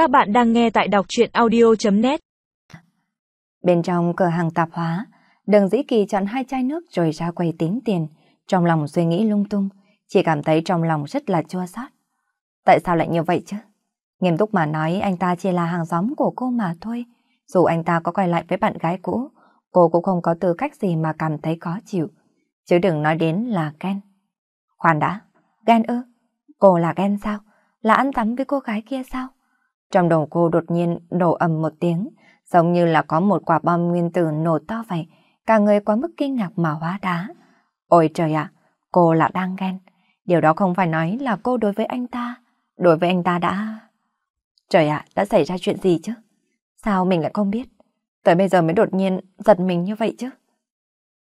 Các bạn đang nghe tại đọc truyện audio.net Bên trong cửa hàng tạp hóa, đường dĩ kỳ chọn hai chai nước rồi ra quầy tính tiền. Trong lòng suy nghĩ lung tung, chỉ cảm thấy trong lòng rất là chua xót. Tại sao lại như vậy chứ? Nghiêm túc mà nói anh ta chỉ là hàng xóm của cô mà thôi. Dù anh ta có quay lại với bạn gái cũ, cô cũng không có tư cách gì mà cảm thấy khó chịu. Chứ đừng nói đến là ghen. Khoan đã, ghen ư? Cô là ghen sao? Là ăn tắm với cô gái kia sao? Trong đầu cô đột nhiên nổ ầm một tiếng, giống như là có một quả bom nguyên tử nổ to vậy. Cả người quá mức kinh ngạc mà hóa đá. Ôi trời ạ, cô là đang ghen. Điều đó không phải nói là cô đối với anh ta. Đối với anh ta đã... Trời ạ, đã xảy ra chuyện gì chứ? Sao mình lại không biết? Tới bây giờ mới đột nhiên giật mình như vậy chứ?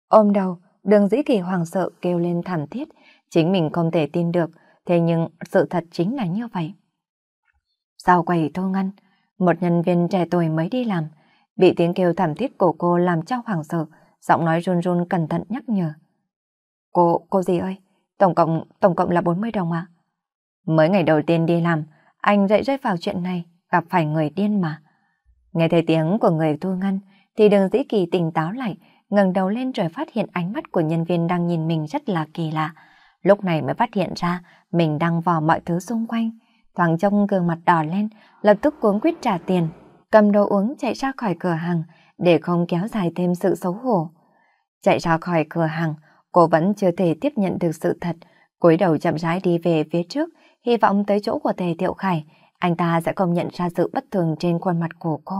Ôm đầu, đường dĩ kỳ hoàng sợ kêu lên thảm thiết. Chính mình không thể tin được, thế nhưng sự thật chính là như vậy. Sau quầy thu ngân, một nhân viên trẻ tuổi mới đi làm, bị tiếng kêu thảm thiết của cô làm cho hoảng sợ, giọng nói run run cẩn thận nhắc nhở. Cô, cô gì ơi, tổng cộng, tổng cộng là 40 đồng à? Mới ngày đầu tiên đi làm, anh dậy rơi vào chuyện này, gặp phải người điên mà. Nghe thấy tiếng của người thu ngân, thì đường dĩ kỳ tỉnh táo lại, ngẩng đầu lên rồi phát hiện ánh mắt của nhân viên đang nhìn mình rất là kỳ lạ. Lúc này mới phát hiện ra mình đang vò mọi thứ xung quanh. Thoáng trông gương mặt đỏ lên, lập tức cuống quýt trả tiền, cầm đồ uống chạy ra khỏi cửa hàng để không kéo dài thêm sự xấu hổ. Chạy ra khỏi cửa hàng, cô vẫn chưa thể tiếp nhận được sự thật, cúi đầu chậm rãi đi về phía trước, hy vọng tới chỗ của Tề Thiệu Khải, anh ta sẽ không nhận ra sự bất thường trên khuôn mặt của cô.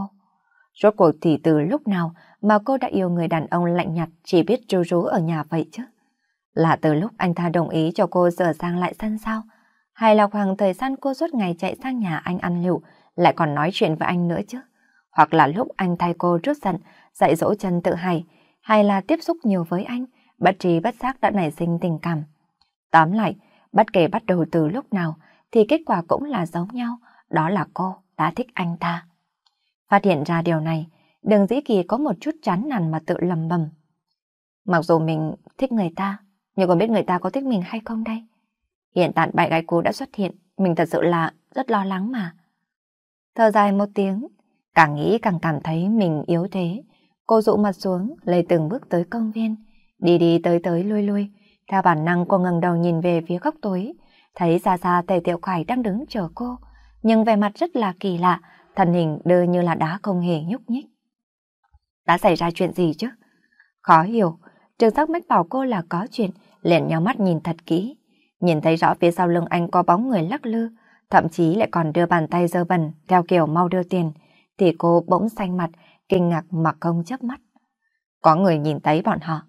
Rốt cuộc thì từ lúc nào mà cô đã yêu người đàn ông lạnh nhạt chỉ biết rú rú ở nhà vậy chứ? Là từ lúc anh ta đồng ý cho cô sửa sang lại sân sao? Hay là khoảng thời gian cô suốt ngày chạy sang nhà anh ăn lựu lại còn nói chuyện với anh nữa chứ? Hoặc là lúc anh thay cô rút giận, dạy dỗ chân tự hài, hay là tiếp xúc nhiều với anh, bất trí bất giác đã nảy sinh tình cảm. Tóm lại, bất kể bắt đầu từ lúc nào, thì kết quả cũng là giống nhau, đó là cô đã thích anh ta. Phát hiện ra điều này, đường dĩ kỳ có một chút chán nản mà tự lầm bầm. Mặc dù mình thích người ta, nhưng còn biết người ta có thích mình hay không đây? Hiện tại bảy gái cô đã xuất hiện, mình thật sự là rất lo lắng mà. Thở dài một tiếng, càng nghĩ càng cảm thấy mình yếu thế. Cô dụ mặt xuống, lê từng bước tới công viên, đi đi tới tới lui lui. Theo bản năng cô ngẩng đầu nhìn về phía góc tối, thấy xa xa Tề Tiểu Khải đang đứng chờ cô, nhưng vẻ mặt rất là kỳ lạ, thân hình đơ như là đá không hề nhúc nhích. Đã xảy ra chuyện gì chứ? Khó hiểu, trường sắc mách bảo cô là có chuyện, liền nhau mắt nhìn thật kỹ. Nhìn thấy rõ phía sau lưng anh có bóng người lắc lư, thậm chí lại còn đưa bàn tay dơ bẩn theo kiểu mau đưa tiền, thì cô bỗng xanh mặt, kinh ngạc mà không chớp mắt. Có người nhìn thấy bọn họ.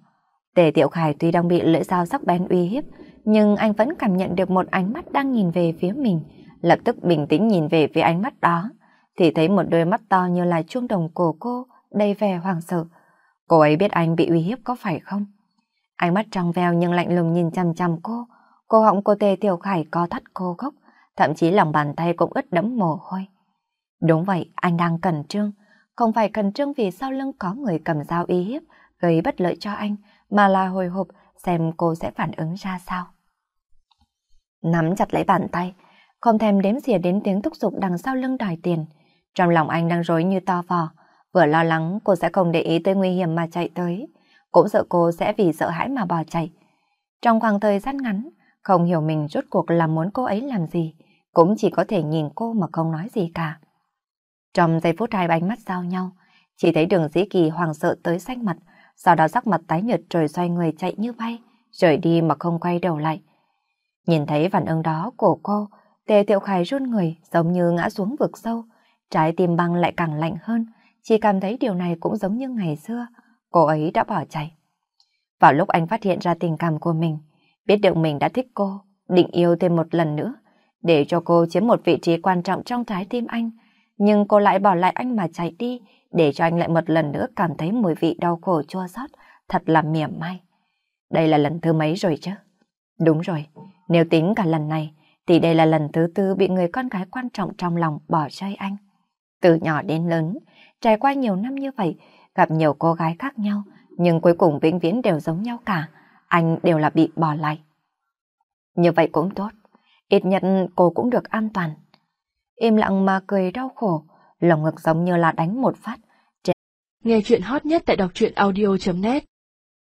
Tề Tiểu Khải tuy đang bị lưỡi dao sắc bén uy hiếp, nhưng anh vẫn cảm nhận được một ánh mắt đang nhìn về phía mình, lập tức bình tĩnh nhìn về phía ánh mắt đó, thì thấy một đôi mắt to như là chuông đồng cổ cô, đầy vẻ hoang sợ. Cô ấy biết anh bị uy hiếp có phải không? Ánh mắt trong veo nhưng lạnh lùng nhìn chăm chăm cô, cô họng cô Tề Tiểu Khải co thắt cô gốc, thậm chí lòng bàn tay cũng ướt đẫm mồ hôi. Đúng vậy, anh đang cẩn trương, không phải cẩn trương vì sau lưng có người cầm dao uy hiếp, gây bất lợi cho anh, mà là hồi hộp xem cô sẽ phản ứng ra sao. Nắm chặt lấy bàn tay, không thèm đếm xỉa đến tiếng thúc giục đằng sau lưng đòi tiền. Trong lòng anh đang rối như to vò, vừa lo lắng cô sẽ không để ý tới nguy hiểm mà chạy tới, cũng sợ cô sẽ vì sợ hãi mà bỏ chạy. Trong khoảng thời gian ngắn, không hiểu mình rốt cuộc là muốn cô ấy làm gì, cũng chỉ có thể nhìn cô mà không nói gì cả. Trong giây phút hai ánh mắt giao nhau, chỉ thấy đường dĩ kỳ hoàng sợ tới xanh mặt, sau đó sắc mặt tái nhợt rồi xoay người chạy như bay, rời đi mà không quay đầu lại. Nhìn thấy phản ứng đó của cô, Tề Tiểu Khải run người giống như ngã xuống vực sâu, trái tim băng lại càng lạnh hơn, chỉ cảm thấy điều này cũng giống như ngày xưa, cô ấy đã bỏ chạy. Vào lúc anh phát hiện ra tình cảm của mình, biết được mình đã thích cô, định yêu thêm một lần nữa, để cho cô chiếm một vị trí quan trọng trong trái tim anh, nhưng cô lại bỏ lại anh mà chạy đi, để cho anh lại một lần nữa cảm thấy mùi vị đau khổ chua xót, thật là mỉa mai. Đây là lần thứ mấy rồi chứ? Đúng rồi, nếu tính cả lần này, thì đây là lần thứ tư bị người con gái quan trọng trong lòng bỏ rơi anh. Từ nhỏ đến lớn, trải qua nhiều năm như vậy, gặp nhiều cô gái khác nhau, nhưng cuối cùng vĩnh viễn đều giống nhau cả, anh đều là bị bỏ lại. Như vậy cũng tốt, ít nhất cô cũng được an toàn. im lặng mà cười đau khổ, lồng ngực giống như là đánh một phát. Nghe chuyện hot nhất tại đọc truyện audio.net